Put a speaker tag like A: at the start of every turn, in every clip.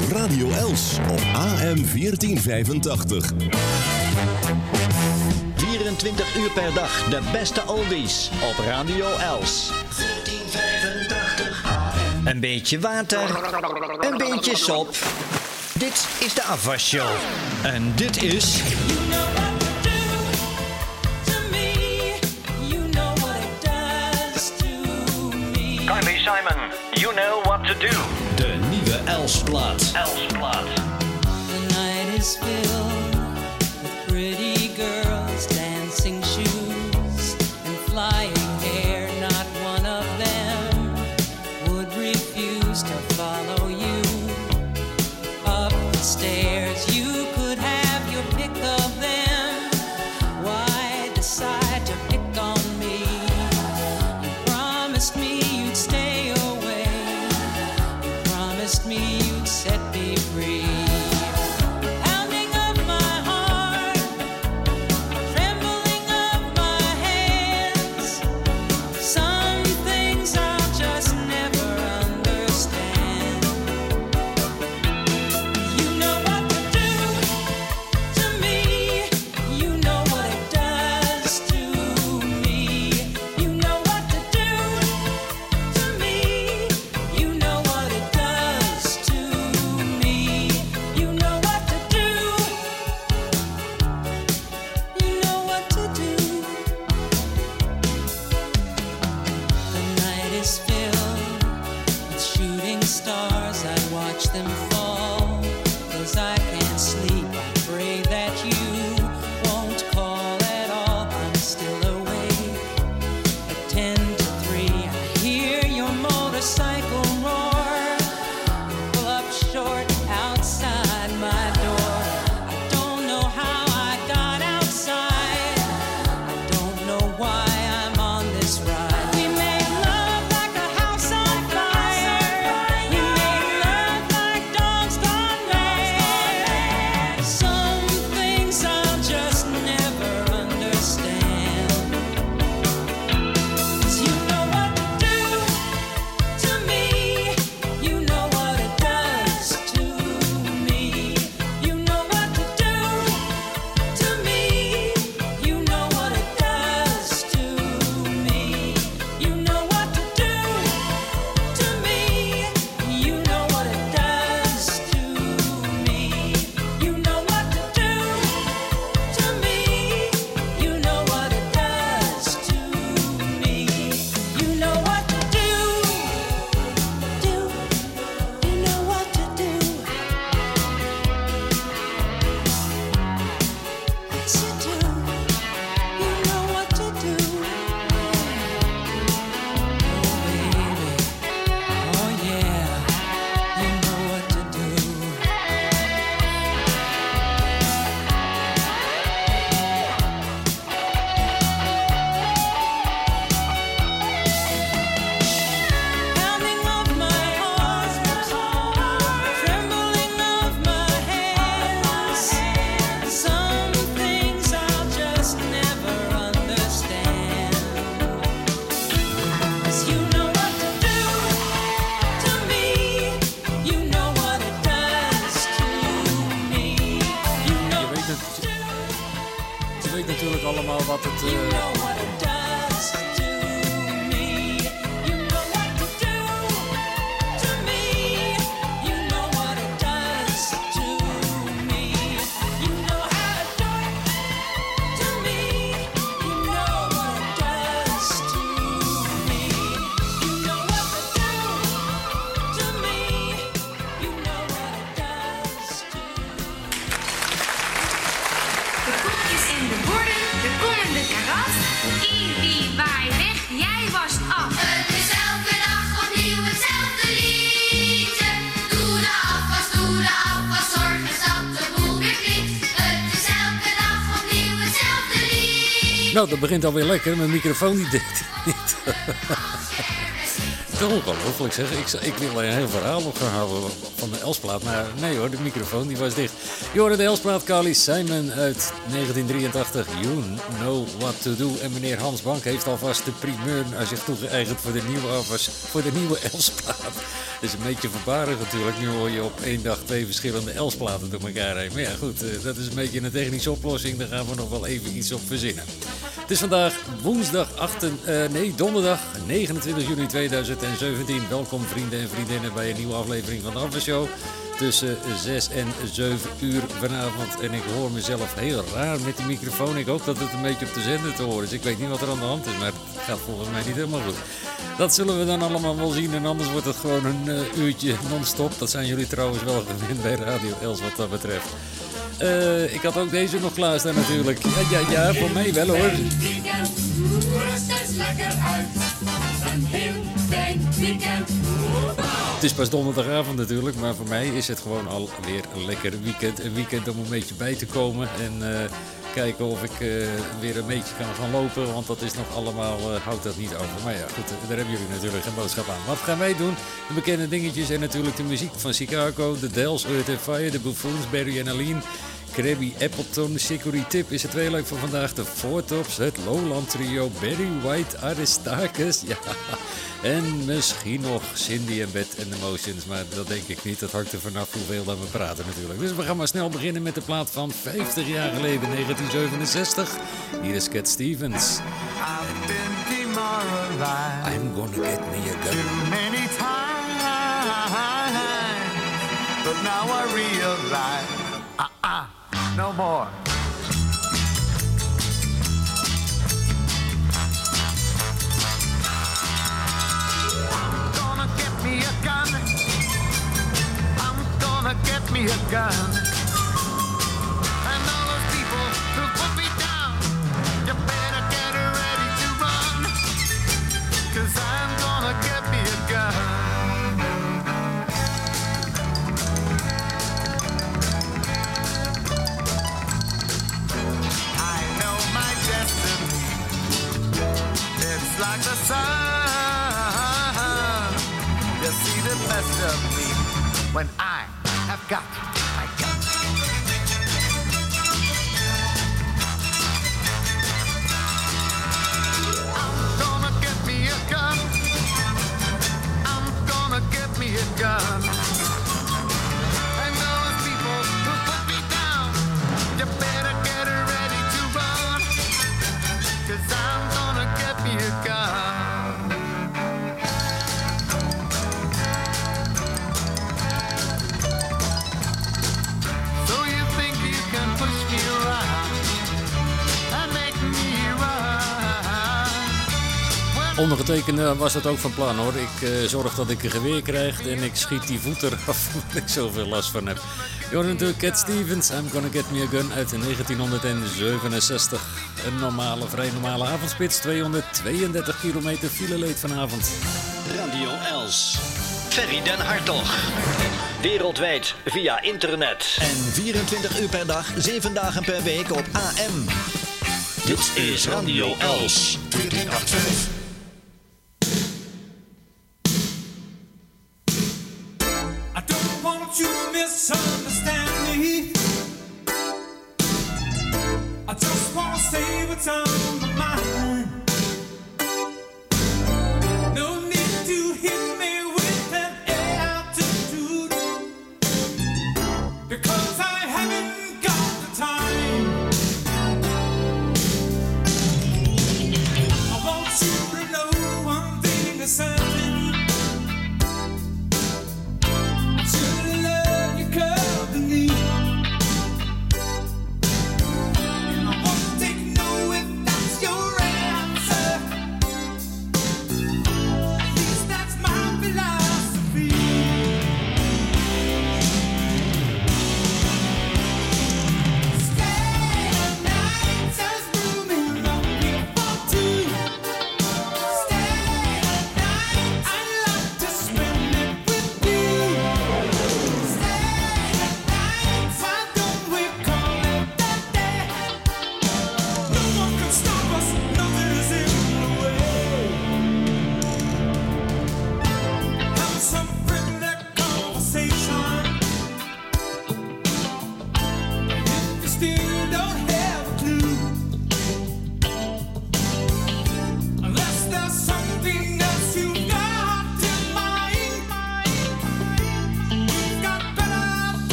A: Radio Els op AM 1485.
B: 24 uur per dag de beste oldies op Radio Els. 1485 AM. Een beetje water, een beetje sop. Dit is de afwasshow. En dit is...
C: Simon, you know what to do.
B: Elsblad.
C: Elsblad.
D: The night is filled. them.
E: begint alweer lekker. Mijn microfoon die deed niet. Ongelooflijk zeg. Ik, ik wil een heel verhaal op gaan houden van de Elsplaat. Maar nee hoor, de microfoon die was dicht. Je de Elsplaat, Carly Simon uit 1983. You know what to do. En meneer Hans Bank heeft alvast de primeur aan zich toegeëigend voor de nieuwe, voor de nieuwe Elsplaat. Dat is een beetje verbarig natuurlijk. Nu hoor je op één dag twee verschillende Elsplaten door elkaar heen. Maar ja goed, eh, dat is een beetje een technische oplossing. Daar gaan we nog wel even iets op verzinnen. Het is vandaag woensdag 8, eh, nee, donderdag 29 juni 2017. Welkom vrienden en vriendinnen bij een nieuwe aflevering van de Aftershow. Tussen 6 en 7 uur vanavond. En ik hoor mezelf heel raar met de microfoon. Ik hoop dat het een beetje op de zender te horen is. Ik weet niet wat er aan de hand is, maar het gaat volgens mij niet helemaal goed. Dat zullen we dan allemaal wel zien. En anders wordt het gewoon een eh, uurtje non-stop. Dat zijn jullie trouwens wel gewend bij Radio Els wat dat betreft. Eh, ik had ook deze nog klaarstaan natuurlijk. Ja, ja, ja, voor mij wel hoor. Het is pas donderdagavond natuurlijk, maar voor mij is het gewoon alweer een lekker weekend. Een weekend om een beetje bij te komen en eh, kijken of ik eh, weer een beetje kan gaan lopen. Want dat is nog allemaal, eh, houdt dat niet over. Maar ja, goed, daar hebben jullie natuurlijk geen boodschap aan. Wat gaan wij doen? De bekende dingetjes en natuurlijk de muziek van Chicago, de Dells, Earth Fire, de Buffoons, Barry en Aline. Krabby Appleton, Security Tip is het tweeluik van vandaag. De Four Tops, het Lowland Trio, Barry White, Aristarchus. Ja, en misschien nog Cindy en Beth and the Motions. Maar dat denk ik niet. Dat hangt er vanaf hoeveel dat we praten natuurlijk. Dus we gaan maar snel beginnen met de plaat van 50 jaar geleden, 1967. Hier is Cat Stevens.
F: I've been demoralized
E: I'm gonna get me a
F: too
E: gun.
F: many times, but now I realize, no more. Gonna get me a gun. I'm gonna get me a gun. Like the sun. You see the best of me when I have got my
E: Ondergetekende was dat ook van plan hoor. Ik eh, zorg dat ik een geweer krijg en ik schiet die voet eraf waar ik zoveel last van heb. Je natuurlijk Cat Stevens, I'm Gonna Get Me A Gun uit 1967. Een normale, vrij normale avondspits, 232 kilometer file leed vanavond.
B: Radio Els. Ferry den Hartog. Wereldwijd via internet. En 24 uur per dag, 7 dagen per week op AM. Dit is Radio Els. 1485.
G: time.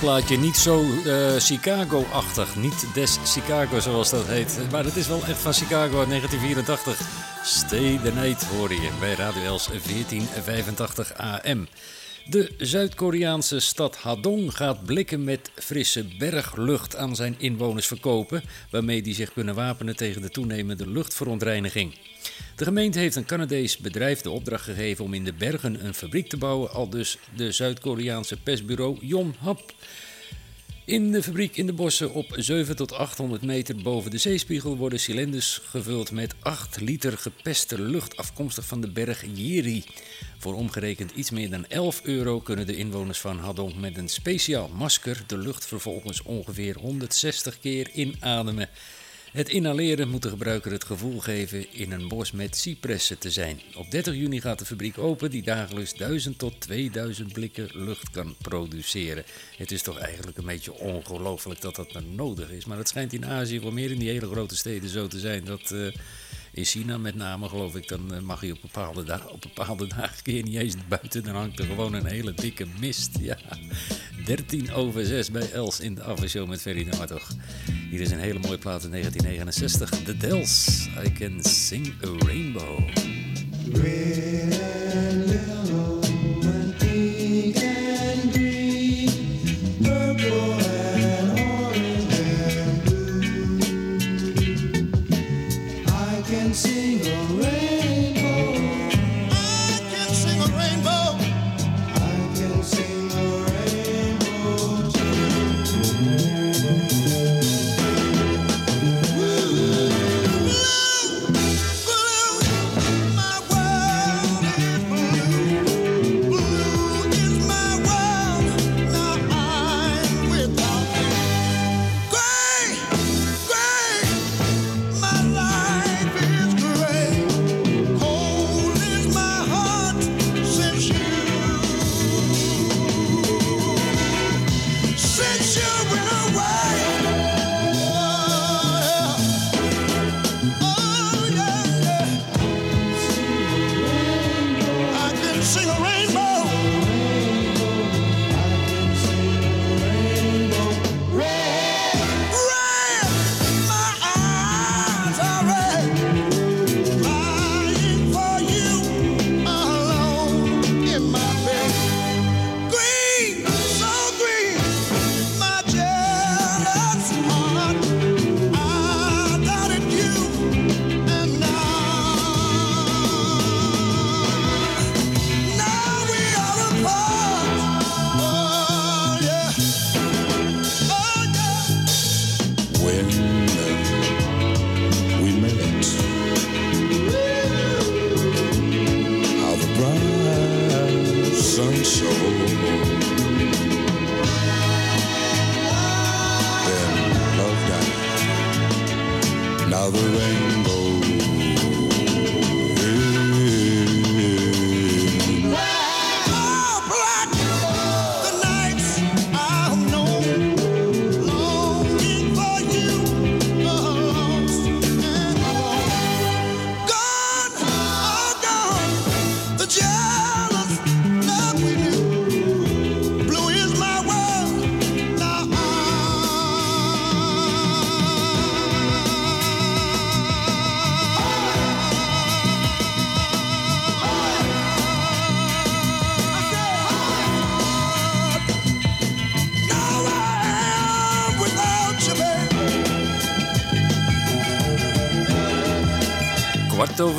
E: Plaatje niet zo eh, Chicago-achtig. Niet des Chicago zoals dat heet. Maar het is wel echt van Chicago uit 1984. Stay the Night hoor je bij Radio Els 1485 AM. De Zuid-Koreaanse stad Hadong gaat blikken met frisse berglucht aan zijn inwoners verkopen, waarmee die zich kunnen wapenen tegen de toenemende luchtverontreiniging. De gemeente heeft een Canadees bedrijf de opdracht gegeven om in de bergen een fabriek te bouwen, al dus de Zuid-Koreaanse persbureau Yonhap. In de fabriek in de bossen op 7 tot 800 meter boven de zeespiegel worden cilinders gevuld met 8 liter gepeste lucht afkomstig van de berg Jiri. Voor omgerekend iets meer dan 11 euro kunnen de inwoners van Hadong met een speciaal masker de lucht vervolgens ongeveer 160 keer inademen. Het inhaleren moet de gebruiker het gevoel geven in een bos met cipressen te zijn. Op 30 juni gaat de fabriek open die dagelijks 1000 tot 2000 blikken lucht kan produceren. Het is toch eigenlijk een beetje ongelooflijk dat dat maar nodig is. Maar het schijnt in Azië, wel meer in die hele grote steden zo te zijn dat... eh, in China met name geloof ik, dan eh, mag je op bepaalde, dagen, op bepaalde dagen je niet eens buiten. Dan hangt er gewoon een hele dikke mist. Ja, 13 over 6 bij Els in de aftershow met Ferry de Hartog. Hier is een hele mooie plaat in 1969. The Dells, I Can Sing a Rainbow.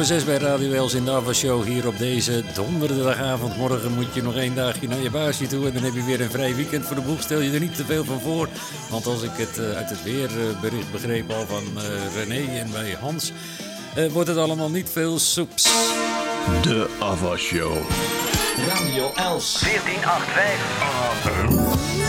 E: 6 bij Radio Els in de Ava Show hier op deze donderdagavond. Morgen moet je nog één dagje naar je baasje toe en dan heb je weer een vrij weekend voor de boeg. Stel je er niet te veel van voor, want als ik het eh, uit het weerbericht begreep al van eh, René en bij Hans, eh, wordt het allemaal niet veel soeps.
A: De Ava Show.
B: Radio Els.
C: 1485.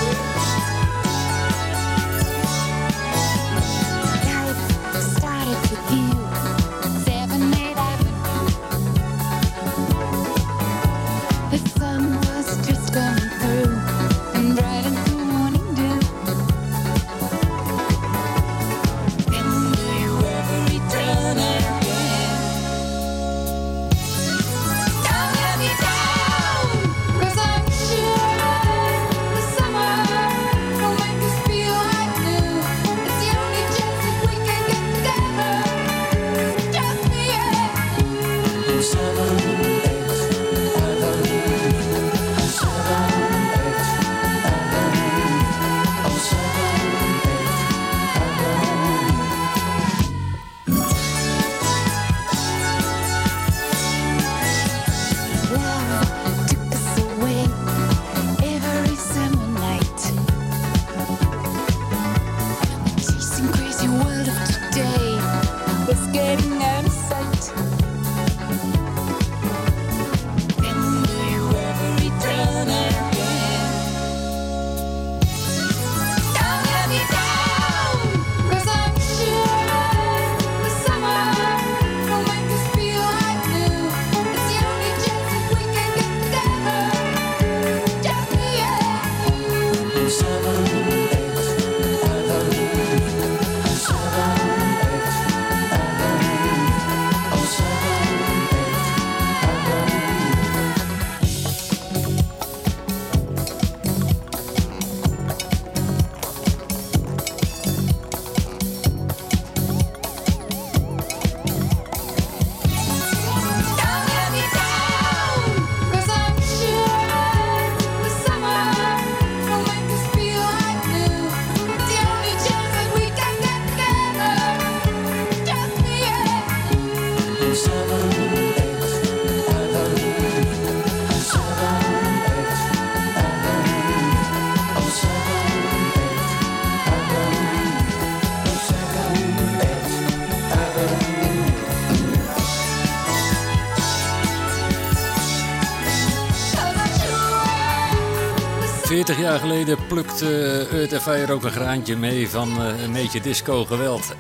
E: 30 jaar geleden plukte eh, Earth Fire ook een graantje mee van eh, een beetje disco geweld.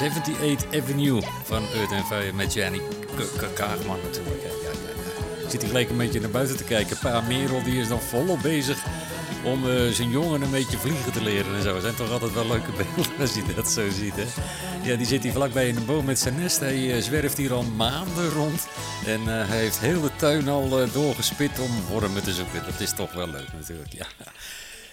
E: 78 Avenue van Earth Fire met Janny Kaagman natuurlijk. Ja. Zit hij gelijk een beetje naar buiten te kijken. Pa Merel die is dan volop bezig om eh, zijn jongen een beetje vliegen te leren en zo. zijn toch altijd wel leuke beelden als je dat zo ziet hè. Ja, die zit hier vlakbij in een boom met zijn nest. Hij eh, zwerft hier al maanden rond. En eh, hij heeft heel de tuin al eh, doorgespit om wormen te zoeken. Dat is toch wel leuk natuurlijk, ja.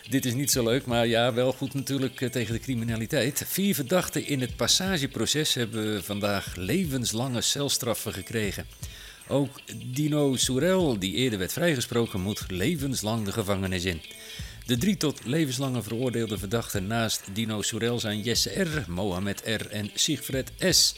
E: Dit is niet zo leuk, maar ja, wel goed natuurlijk tegen de criminaliteit. Vier verdachten in het passageproces hebben vandaag levenslange celstraffen gekregen. Ook Dino Soerel, die eerder werd vrijgesproken, moet levenslang de gevangenis in. De drie tot levenslange veroordeelde verdachten naast Dino Soerel zijn Jesse R., Mohamed R. en Siegfried S.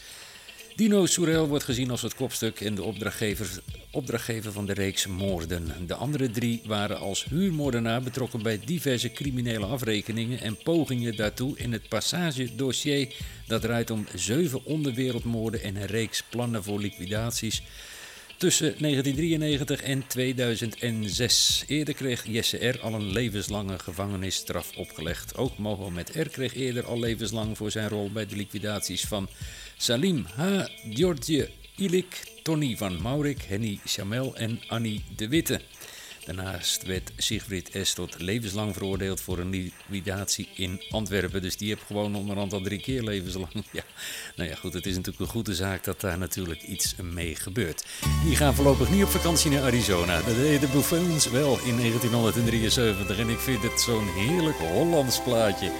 E: Dino Soerel wordt gezien als het kopstuk en de opdrachtgever, opdrachtgever van de reeks moorden. De andere drie waren als huurmoordenaar betrokken bij diverse criminele afrekeningen en pogingen daartoe in het passagedossier. Dat draait om zeven onderwereldmoorden en een reeks plannen voor liquidaties tussen 1993 en 2006. Eerder kreeg Jesse R. al een levenslange gevangenisstraf opgelegd. Ook Mohamed R. kreeg eerder al levenslang voor zijn rol bij de liquidaties van Salim H. George Ilik, Tony van Maurik, Henny Chamel en Annie de Witte. Daarnaast werd Sigrid S. tot levenslang veroordeeld voor een liquidatie in Antwerpen. Dus die heeft gewoon onderhand al drie keer levenslang. Ja, nou ja, goed, het is natuurlijk een goede zaak dat daar natuurlijk iets mee gebeurt. Die gaan voorlopig niet op vakantie naar Arizona. Dat deden de Buffoons wel in 1973 en ik vind het zo'n heerlijk Hollands plaatje.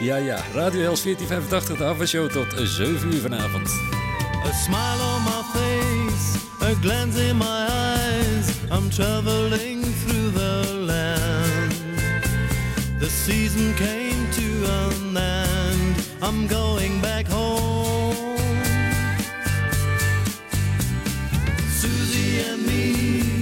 E: Ja, ja, Radio Els 1485, de avondshow tot 7 uur vanavond.
H: A smile on my face, a glance in my eyes. I'm traveling through the land. The season came to an end. I'm going back home. Susie and me,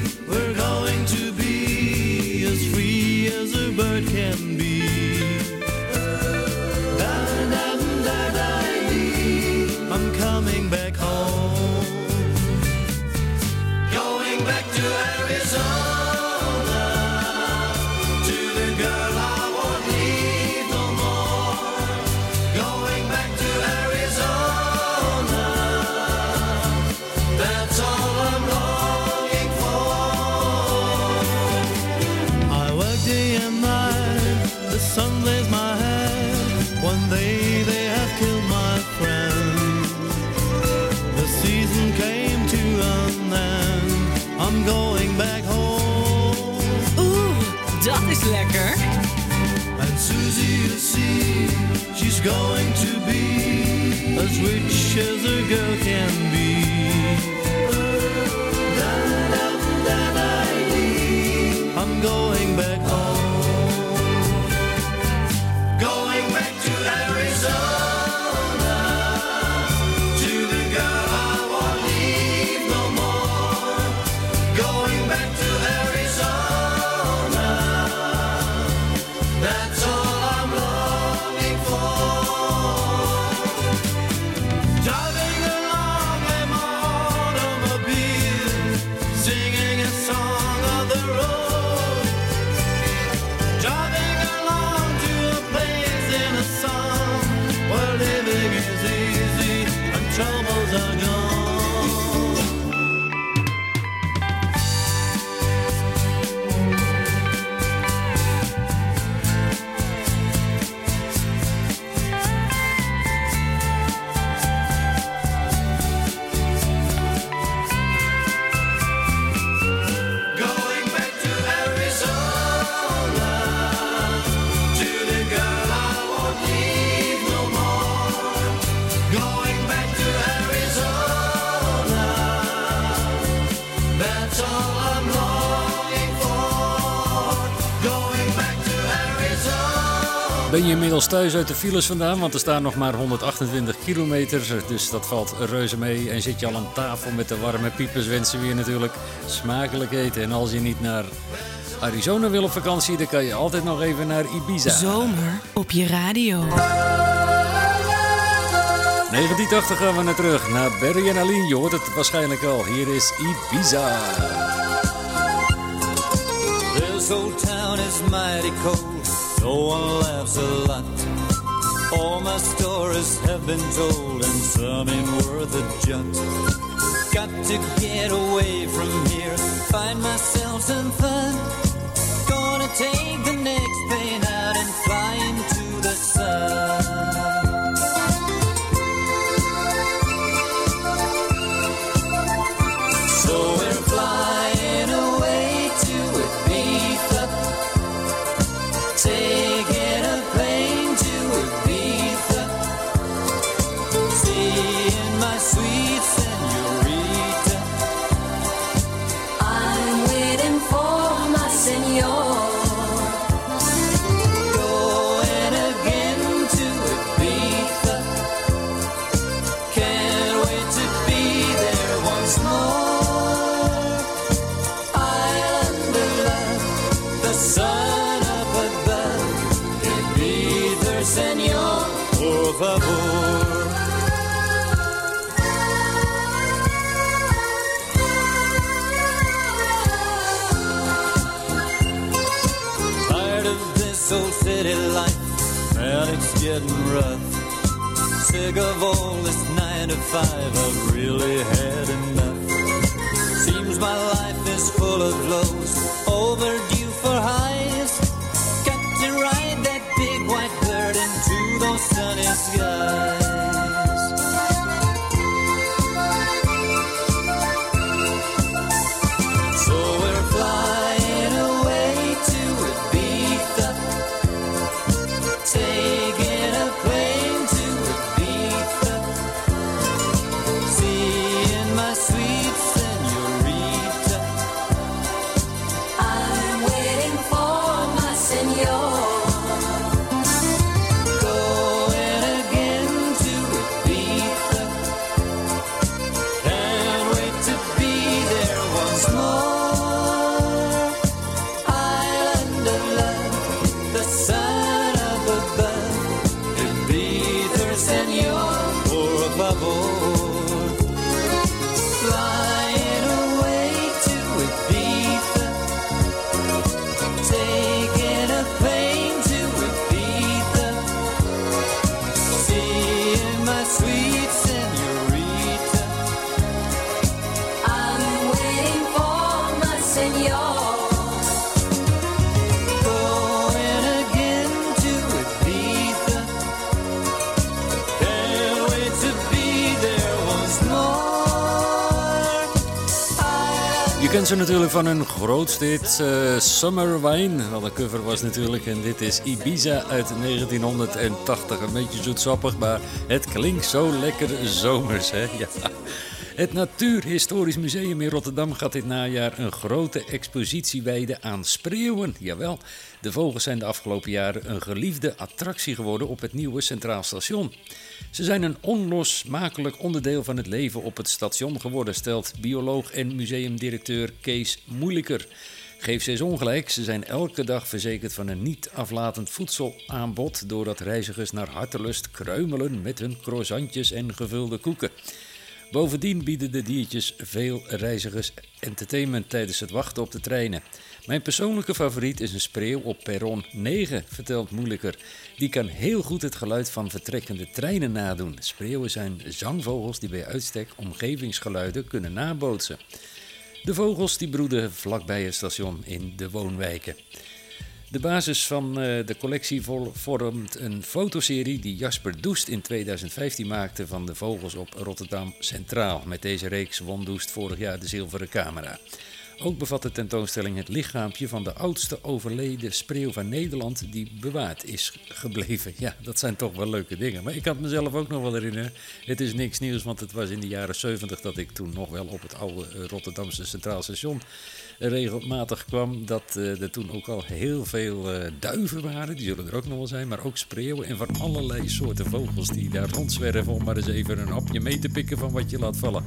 I: lekker.
H: And Susie, you see, she's going to be as rich as a girl can be.
E: Ben je inmiddels thuis uit de files vandaan? Want er staan nog maar 128 kilometer. Dus dat valt reuze mee. En zit je al aan tafel met de warme piepers, wensen we je natuurlijk smakelijk eten. En als je niet naar Arizona wil op vakantie, dan kan je altijd nog even naar Ibiza.
I: Zomer op je radio.
E: 1980 gaan we naar terug, naar Barry en Aline. Je hoort het waarschijnlijk al. Hier is Ibiza.
J: This old town is mighty cold, no one laughs a lot. All my stories have been told, and some ain't worth a jot. Got to get away from here, find myself some fun. Gonna take the next plane out and fly into the sun. Sick of all this nine to five, I've really had enough. Seems my life is full of lows,
E: Ze natuurlijk van hun grootste hit eh, Summer Wine. Wel, de cover was natuurlijk. En dit is Ibiza uit 1980. Een beetje zoetsappig, maar het klinkt zo lekker zomers, hè? Ja. Het Natuurhistorisch Museum in Rotterdam gaat dit najaar een grote expositie wijden aan spreeuwen. Jawel, de vogels zijn de afgelopen jaren een geliefde attractie geworden op het nieuwe Centraal Station. Ze zijn een onlosmakelijk onderdeel van het leven op het station geworden, stelt bioloog en museumdirecteur Kees Moeilijker. Geef ze eens ongelijk, ze zijn elke dag verzekerd van een niet aflatend voedselaanbod doordat reizigers naar hartelust kruimelen met hun croissantjes en gevulde koeken. Bovendien bieden de diertjes veel reizigers entertainment tijdens het wachten op de treinen. Mijn persoonlijke favoriet is een spreeuw op perron 9, vertelt Moeilijker. Die kan heel goed het geluid van vertrekkende treinen nadoen. Spreeuwen zijn zangvogels die bij uitstek omgevingsgeluiden kunnen nabootsen. De vogels die broeden vlakbij het station in de woonwijken. De basis van eh, de collectie vormt een fotoserie die Jasper Doest in 2015 maakte van de vogels op Rotterdam Centraal. Met deze reeks won Doest vorig jaar de zilveren camera. Ook bevat de tentoonstelling het lichaampje van de oudste overleden spreeuw van Nederland die bewaard is gebleven. Ja, dat zijn toch wel leuke dingen. Maar ik kan mezelf ook nog wel herinneren. Het is niks nieuws, want het was in de jaren 70 dat ik toen nog wel op het oude eh, Rotterdamse Centraal Station regelmatig kwam. Dat eh, er toen ook al heel veel eh, duiven waren. Die zullen er ook nog wel zijn. Maar ook spreeuwen en van allerlei soorten vogels die daar rondzwerven. Om maar eens even een hapje mee te pikken van wat je laat vallen.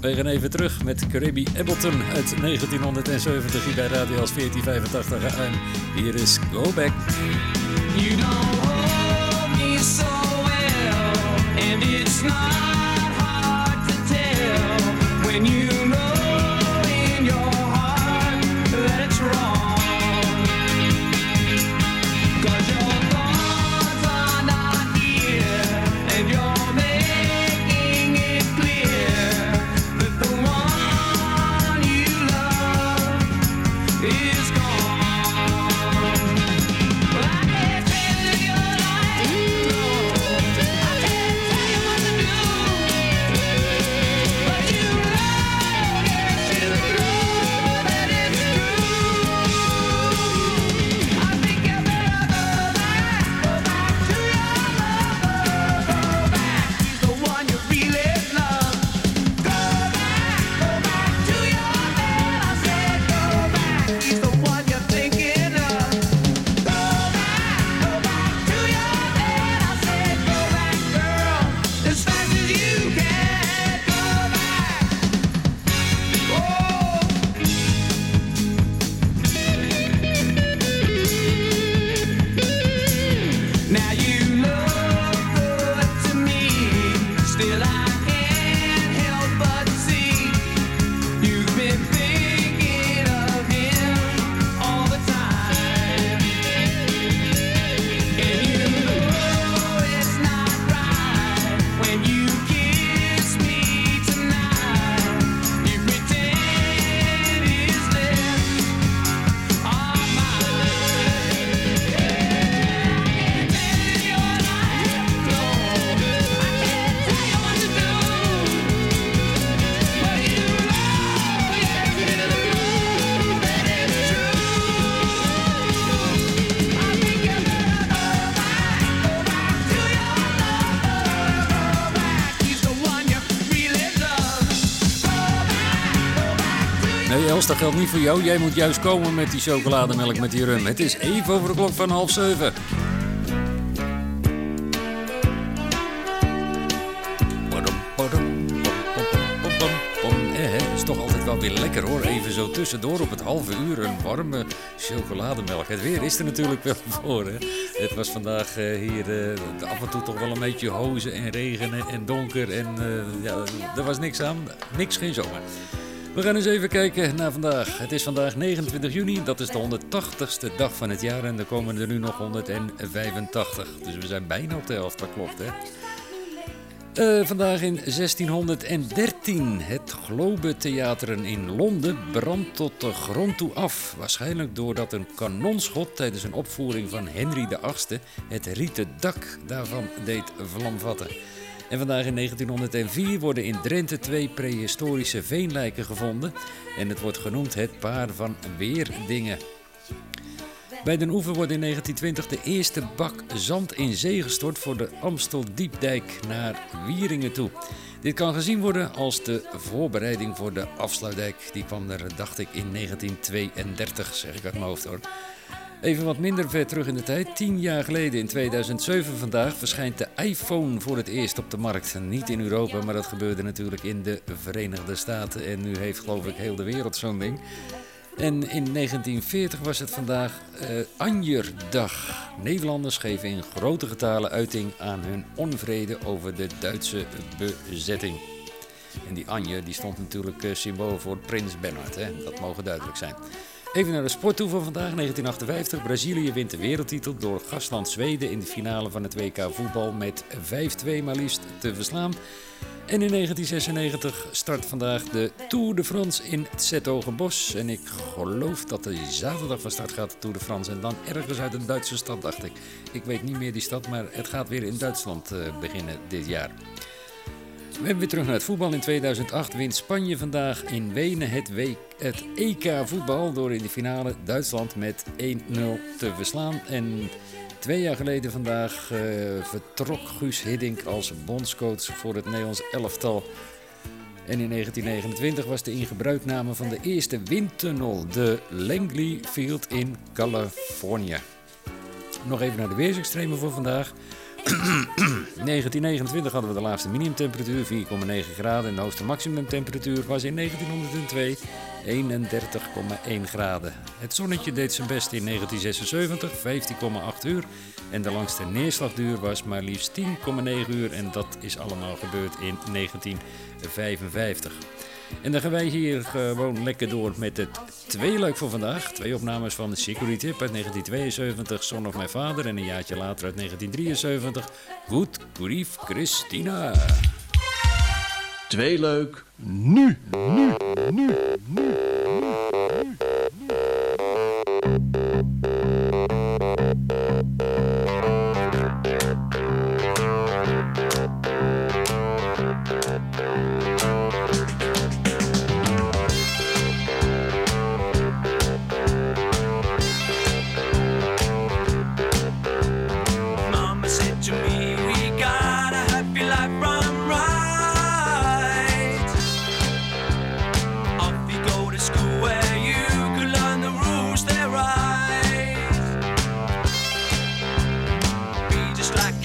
E: Wij gaan even terug met Caribby Appleton uit 1970 hier bij Radio als 1485 AM. Hier is Go Back.
G: You don't me so well, and it's not hard to tell when
E: Dat geldt niet voor jou. Jij moet juist komen met die chocolademelk met die rum. Het is even over de klok van half zeven. Hè, is toch altijd wel weer lekker hoor. Even zo tussendoor op het halve uur een warme chocolademelk. Het weer is er natuurlijk wel voor. Hè. Het was vandaag eh, hier eh, af en toe toch wel een beetje hozen en regenen en donker. En eh, ja, er was niks aan. Niks, geen zomer. We gaan eens even kijken naar vandaag. Het is vandaag 29 juni, dat is de 180ste dag van het jaar en er komen er nu nog 185. Dus we zijn bijna op de helft, dat klopt hè. Eh, vandaag in 1613. Het Globe Theateren in Londen brandt tot de grond toe af. Waarschijnlijk doordat een kanonschot tijdens een opvoering van Henry VIII het rieten dak daarvan deed vlam vatten. En vandaag in 1904 worden in Drenthe twee prehistorische veenlijken gevonden. En het wordt genoemd het paar van Weerdingen. Bij Den Oever wordt in 1920 de eerste bak zand in zee gestort voor de Amsteldiepdijk naar Wieringen toe. Dit kan gezien worden als de voorbereiding voor de afsluitdijk. Die kwam er, dacht ik, in 1932, zeg ik uit mijn hoofd hoor. Even wat minder ver terug in de tijd. Tien jaar geleden, in 2007 vandaag, verschijnt de iPhone voor het eerst op de markt. Niet in Europa, maar dat gebeurde natuurlijk in de Verenigde Staten. En nu heeft geloof ik heel de wereld zo'n ding. En in 1940 was het vandaag eh Anjerdag. Nederlanders geven in grote getalen uiting aan hun onvrede over de Duitse bezetting. En die Anje die stond natuurlijk eh, symbool voor Prins Bernhard. Hè? Dat mogen duidelijk zijn. Even naar de sport toe van vandaag, 1958. Brazilië wint de wereldtitel door gastland Zweden in de finale van het WK voetbal met 5-2 maar liefst te verslaan. En in 1996 start vandaag de Tour de France in Zettogenbos. En ik geloof dat de zaterdag van start gaat, de Tour de France. En dan ergens uit een Duitse stad, dacht ik. Ik weet niet meer die stad, maar het gaat weer in Duitsland eh, beginnen dit jaar. We hebben weer terug naar het voetbal. In 2008 wint Spanje vandaag in Wenen het, het EK voetbal door in de finale Duitsland met 1-0 te verslaan. En twee jaar geleden vandaag eh, vertrok Guus Hiddink als bondscoach voor het Nederlands elftal. En in 1929 was de ingebruikname van de eerste windtunnel, de Langley Field in Californië. Nog even naar de weersextremen voor vandaag. 1929 hadden we de laagste minimumtemperatuur 4,9 graden en de hoogste maximumtemperatuur was in 1902 31,1 graden. Het zonnetje deed zijn best in 1976, 15,8 uur en de langste neerslagduur was maar liefst 10,9 uur en dat is allemaal gebeurd in 1955. En dan gaan wij hier gewoon lekker door met het tweeluik voor vandaag. Twee opnames van Security Tip uit 1972, Son of My Father. En een jaartje later uit 1973, Good Grief Christina.
A: Tweeluik nu, nu, nu, nu.
G: Mama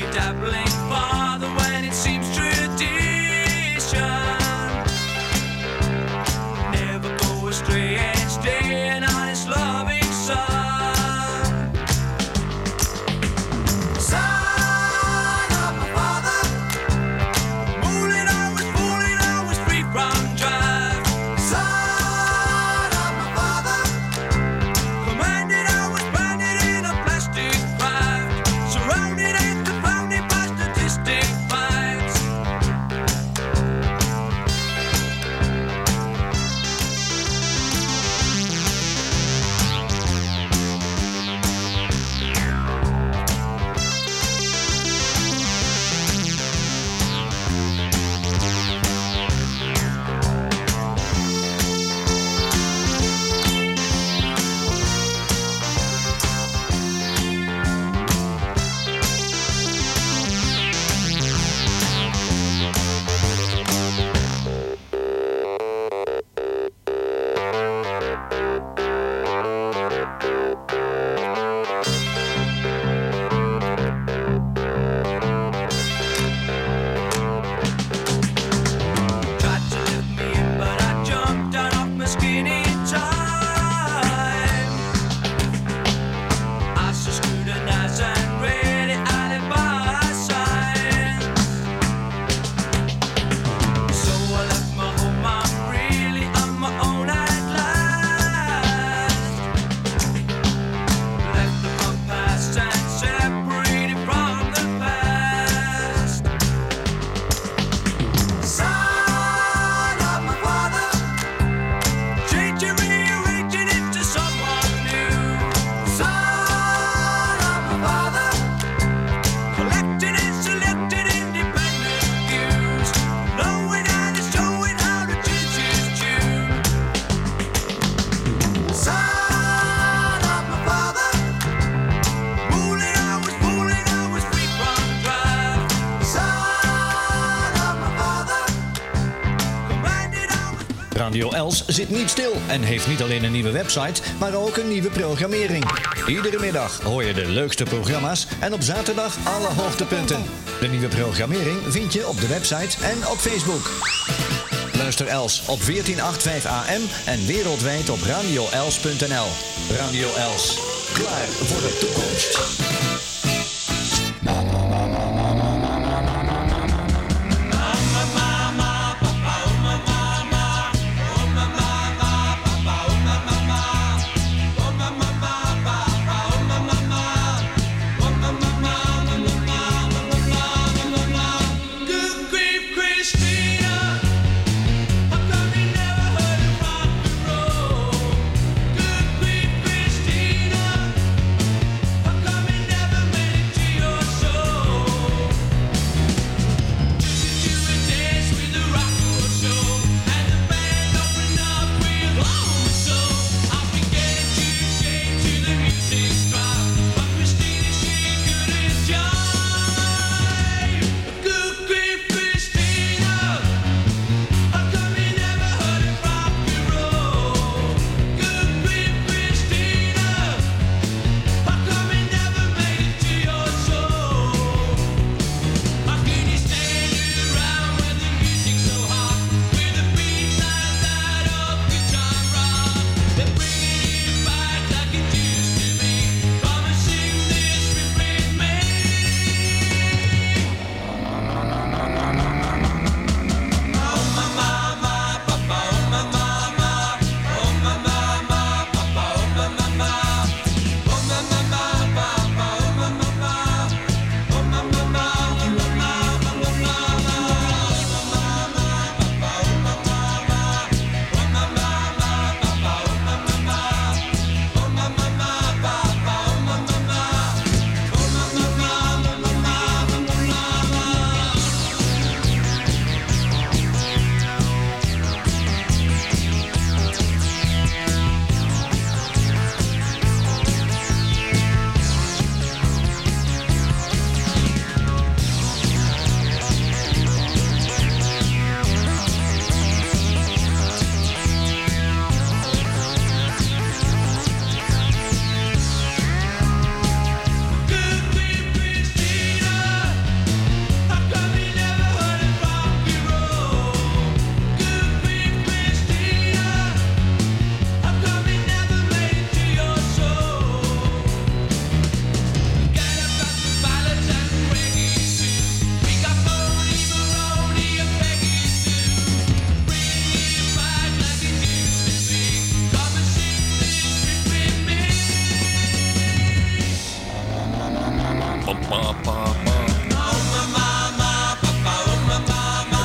G: you
B: dabbling. Els zit niet stil en heeft niet alleen een nieuwe website, maar ook een nieuwe programmering. Iedere middag hoor je de leukste programma's en op zaterdag alle hoogtepunten. De nieuwe programmering vind je op de website en op Facebook. Luister Els op 1485 AM en wereldwijd op radioels.nl. Radio Els, klaar voor de toekomst.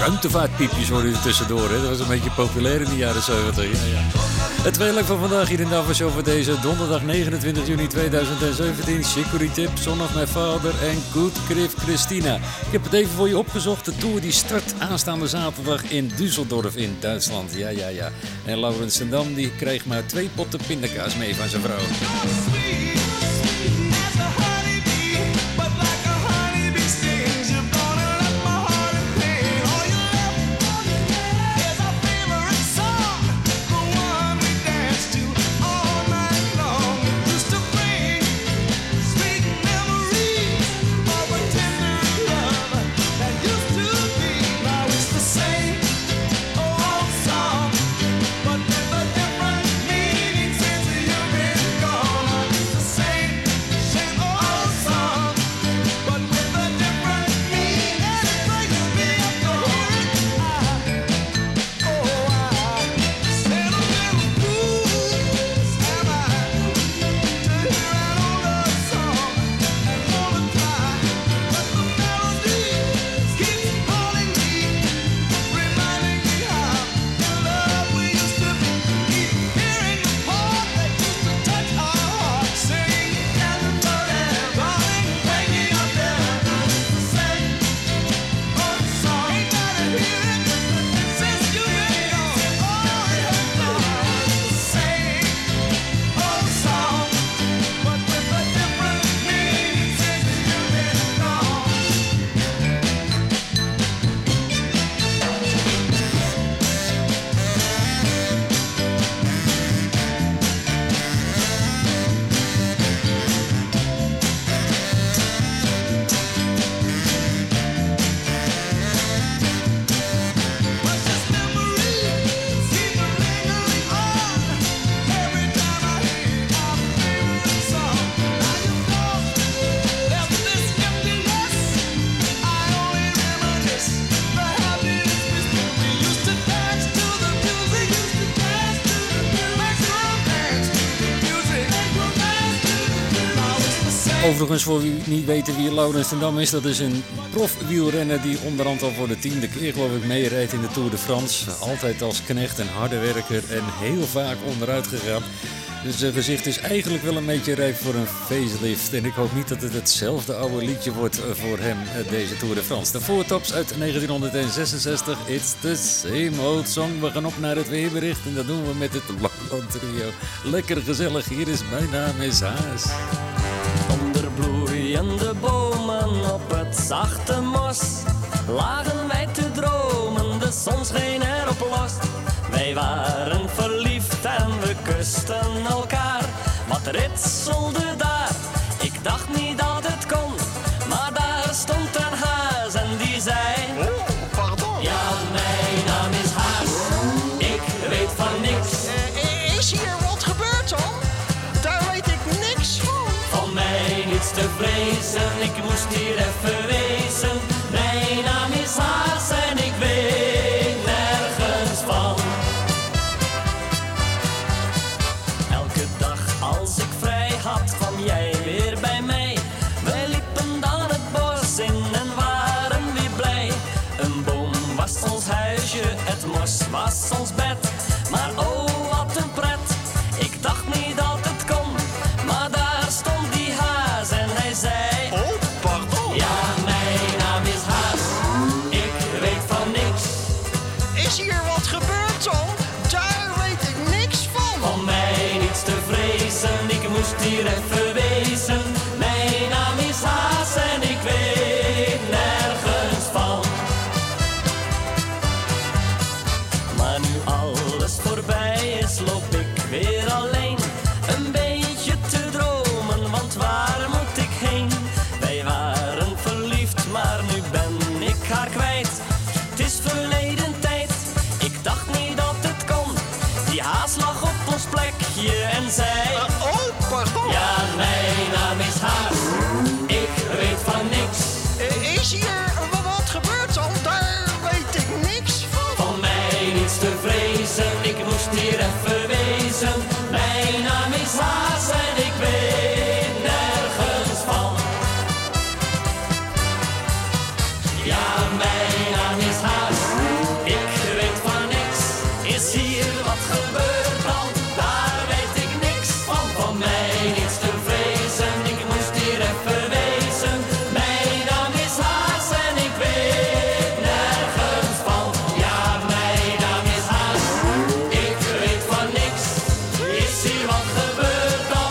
E: Ruimtevaartpiepjes hoorden er tussendoor. Hè? Dat was een beetje populair in de jaren 70. Ja, ja. Het tweeluik van vandaag hier in de voor deze donderdag 29 juni 2017. Chicory Tip, Son of My Father en Good Griff Christina. Ik heb het even voor je opgezocht. De tour die start aanstaande zaterdag in Düsseldorf in Duitsland. Ja, ja, ja. En Laurens ten Dam die kreeg maar twee potten pindakaas mee van zijn vrouw. Overigens, voor wie niet weten wie Laurens ten Dam is, dat is een profwielrenner die onderhand al voor de tiende keer, geloof ik, meerijdt in de Tour de France. Altijd als knecht en harde werker en heel vaak onderuit gegaan. Dus zijn gezicht is eigenlijk wel een beetje rijp voor een facelift. En ik hoop niet dat het hetzelfde oude liedje wordt voor hem, eh, deze Tour de France. De voortops uit 1966, It's the same old song. We gaan op naar het weerbericht en dat doen we met het Lachland Trio. Lekker gezellig, hier is mijn naam is Haas.
K: Het zachte mos lagen wij te dromen, de zon scheen erop los. Wij waren verliefd en we kusten elkaar. Wat ritselde daar, ik dacht niet te vrezen, ik moest hier even wezen.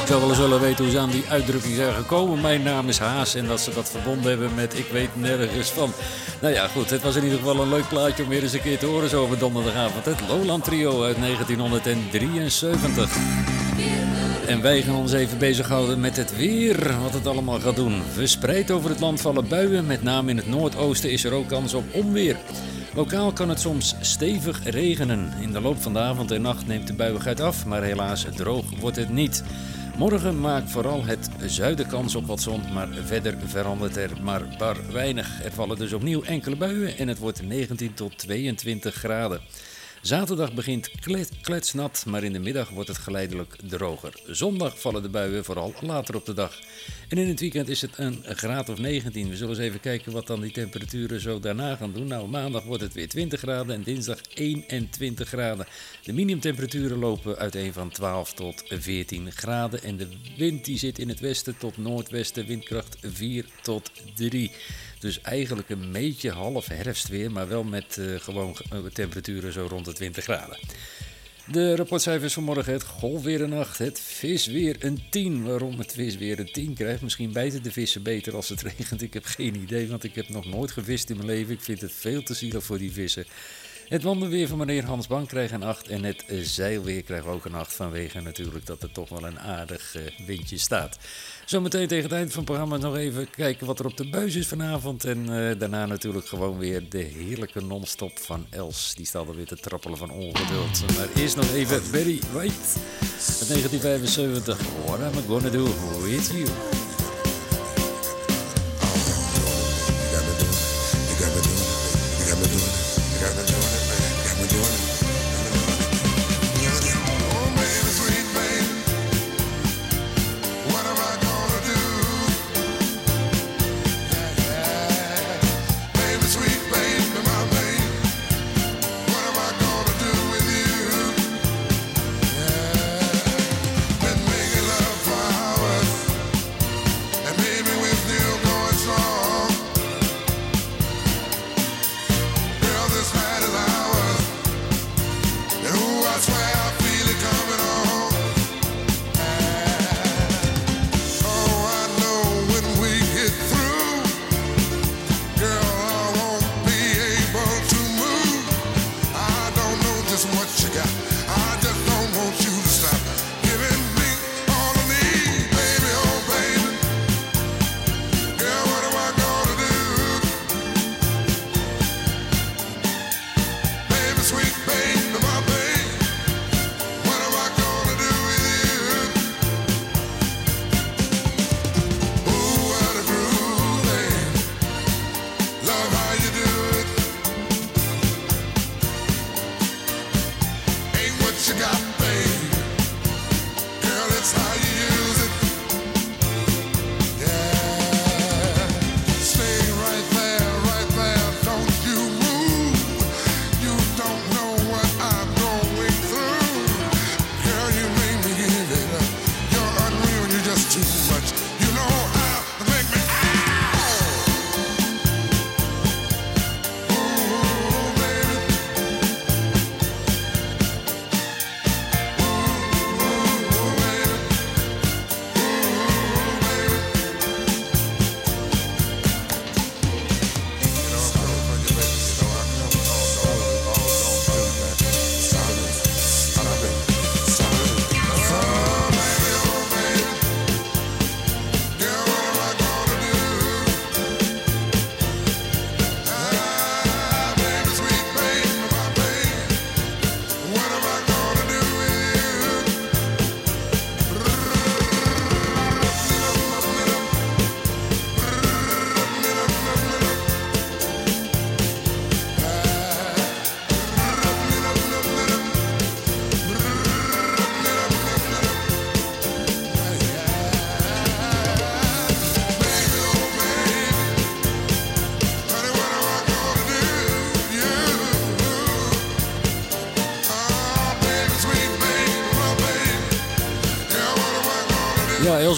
K: Ik
E: zou wel eens willen weten hoe ze aan die uitdrukking zijn gekomen. Mijn naam is Haas en dat ze dat verbonden hebben met ik weet nergens van. Nou ja, goed, het was in ieder geval een leuk plaatje om weer eens een keer te horen zo over donderdagavond. Het Lowland Trio uit 1973. En wij gaan ons even bezighouden met het weer, wat het allemaal gaat doen. Verspreid over het land vallen buien, met name in het noordoosten is er ook kans op onweer. Lokaal kan het soms stevig regenen. In de loop van de avond en nacht neemt de buiigheid af, maar helaas droog wordt het niet. Morgen maakt vooral het zuiden kans op wat zon, maar verder verandert er maar bar weinig. Er vallen dus opnieuw enkele buien en het wordt 19 tot 22 graden. Zaterdag begint kle- kletsnat, maar in de middag wordt het geleidelijk droger. Zondag vallen de buien vooral later op de dag. En in het weekend is het een graad of 19. We zullen eens even kijken wat dan die temperaturen zo daarna gaan doen. Nou, maandag wordt het weer 20 graden en dinsdag 21 graden. De minimumtemperaturen lopen uiteen van 12 tot 14 graden. En de wind die zit in het westen tot noordwesten, windkracht 4 tot 3. Dus eigenlijk een beetje half herfstweer, maar wel met eh, gewoon eh, temperaturen zo rond de 20 graden. De rapportcijfers van morgen, het golfweer een 8, het visweer een 10. Waarom het visweer een 10 krijgt? Misschien bijten de vissen beter als het regent. Ik heb geen idee, want ik heb nog nooit gevist in mijn leven. Ik vind het veel te zielig voor die vissen. Het wandelweer van meneer Hans Bank krijgt een 8 en het zeilweer krijgt ook een 8 vanwege natuurlijk dat er toch wel een aardig eh, windje staat. Zometeen tegen het eind van het programma nog even kijken wat er op de buis is vanavond. En eh, daarna natuurlijk gewoon weer de heerlijke non-stop van Els. Die staat alweer te trappelen van ongeduld. Maar eerst nog even Barry White uit 1975. What am I gonna do with you?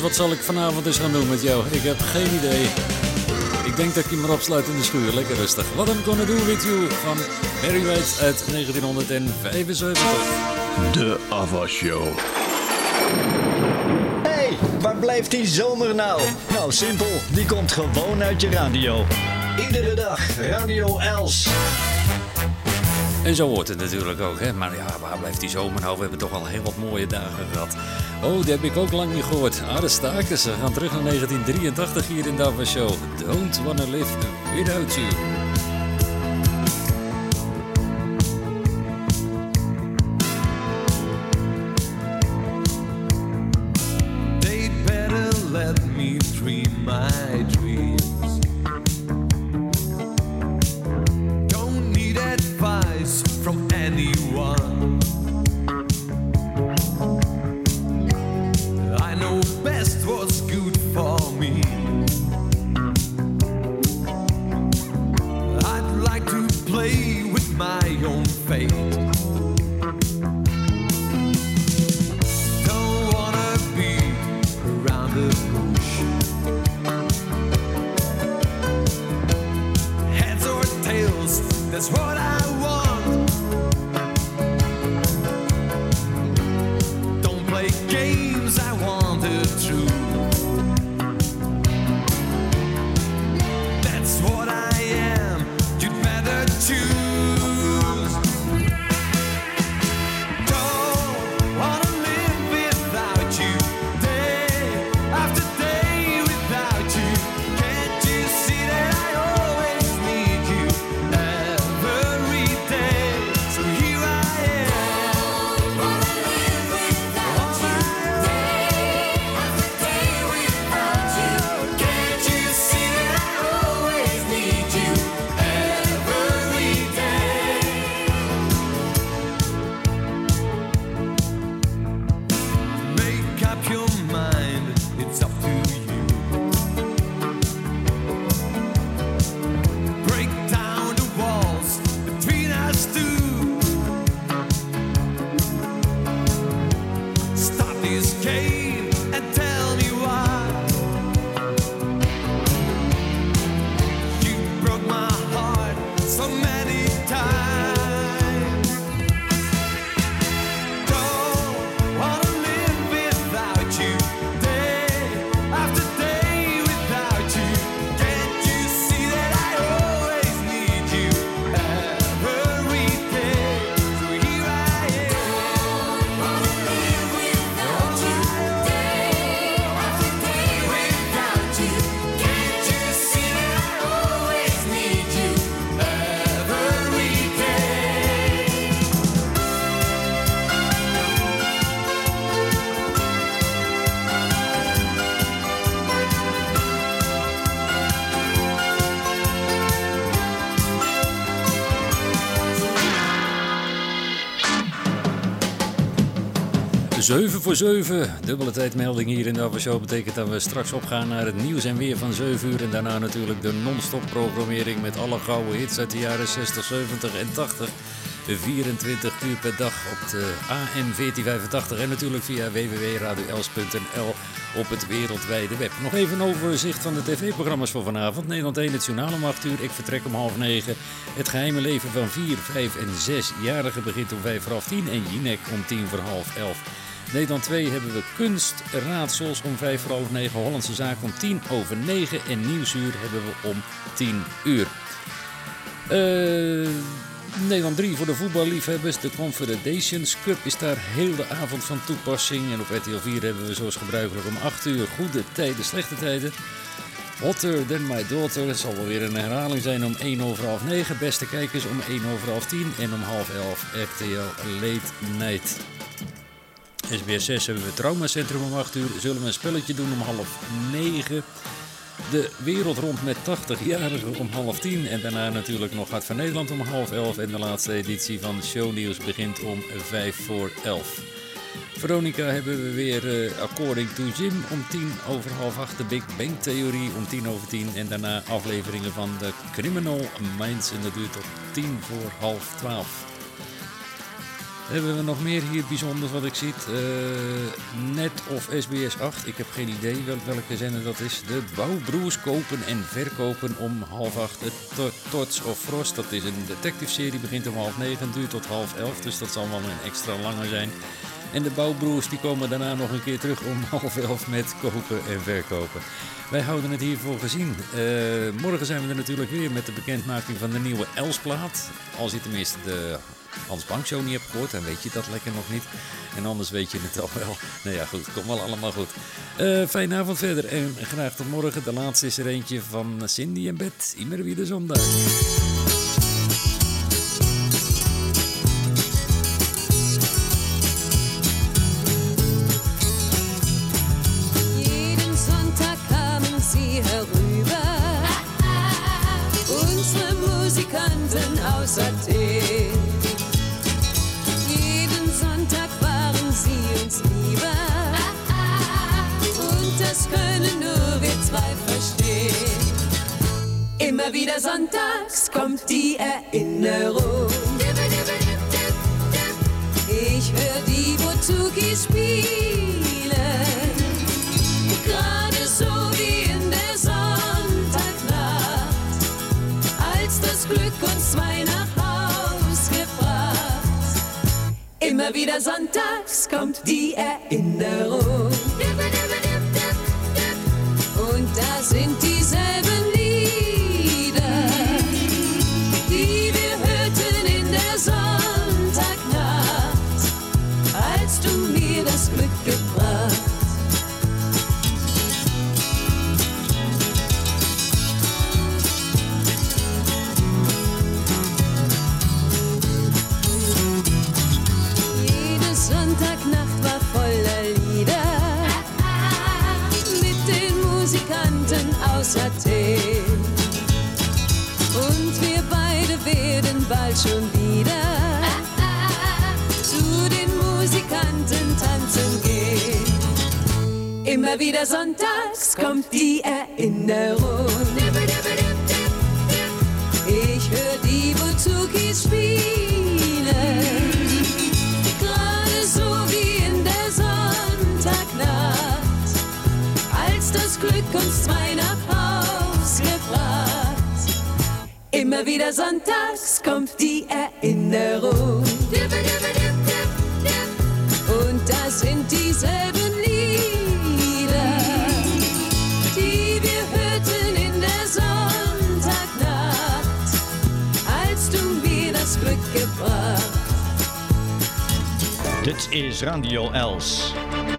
E: Wat zal ik vanavond eens gaan doen met jou? Ik heb geen idee. Ik denk dat ik je maar opsluit in de schuur. Lekker rustig. What I'm gonna do with you van Barry White uit 1975.
A: De Ava Show.
B: hey, waar blijft die zomer nou? Nou, simpel. Die komt gewoon uit je radio. Iedere dag Radio Els.
E: En zo wordt het natuurlijk ook, hè. Maar ja, waar blijft die zomer nou? We hebben toch al heel wat mooie dagen gehad. Oh, die heb ik ook lang niet gehoord. De staken. Ze gaan terug naar 1983 hier in Ava Show. Don't wanna live without you. 7 voor 7. Dubbele tijdmelding hier in de Show betekent dat we straks opgaan naar het nieuws en weer van 7 uur. En daarna natuurlijk de non-stop programmering met alle gouden hits uit de jaren 60, 70 en 80. 24 uur per dag op de AM 1485 en natuurlijk via www.radioels.nl op het wereldwijde web. Nog even een overzicht van de tv-programma's voor vanavond. Nederland 1, het om 8 uur. Ik vertrek om half 9. Het geheime leven van 4, 5 en 6-jarigen begint om 5 voor half 10. En Jinek om 10 voor half 11. Nederland 2 hebben we kunstraadsels om 5 voor half 9, Hollandse zaak om 10 over 9 en Nieuwsuur hebben we om 10 uur. Eh... Nederland 3 voor de voetballiefhebbers. De Confederations Cup is daar heel de avond van toepassing. En op RTL 4 hebben we zoals gebruikelijk om 8 uur goede tijden, slechte tijden. Hotter Than My Daughter. Zal wel weer een herhaling zijn om 1 over half 9. Beste kijkers om 1 over half 10. En om half 11 RTL Late Night. SBS 6 hebben we Traumacentrum om 8 uur. Zullen we een spelletje doen om half 9. De wereld rond met 80-jarigen om half 10. En daarna natuurlijk nog Hart van Nederland om half 11. En de laatste editie van Shownieuws begint om 5 voor 11. Veronica hebben we weer eh, According to Jim om 10 over half 8. De Big Bang Theorie om 10 over 10. En daarna afleveringen van de Criminal Minds. En dat duurt tot 10 voor half 12. Hebben we nog meer hier bijzonders wat ik zie? Eh, Net of SBS 8, ik heb geen idee wel, welke zender dat is. De Bouwbroers kopen en verkopen om half acht. Het To- Tots of Frost, dat is een detective serie, begint om half negen, duurt tot half elf. Dus dat zal wel een extra lange zijn. En de bouwbroers die komen daarna nog een keer terug om half elf met kopen en verkopen. Wij houden het hiervoor gezien. Eh, morgen zijn we er natuurlijk weer met de bekendmaking van de nieuwe Elsplaat. Als je tenminste de Hans Bank Show niet hebt gehoord, dan weet je dat lekker nog niet. En anders weet je het al wel. Nou ja, goed, komt wel allemaal goed. Eh fijne avond verder en graag tot morgen. De laatste is er eentje van Cindy en Bet. Immer weer de zondag.
L: Wieder sonntags kommt die Erinnerung. Ich höre die Bouzouki spielen. Gerade so wie in der Sonntagnacht, als das Glück uns zwei nach Haus gebracht. Immer wieder sonntags kommt die Erinnerung. Und da sind dieselben Immer wieder sonntags kommt die Erinnerung. Ich höre die Buzukis spielen. Gerade so wie in der Sonntagnacht, als das Glück uns zwei nach Haus gebracht. Immer wieder sonntags kommt die Erinnerung. Und da sind dieselben
B: Dit is Radio Els.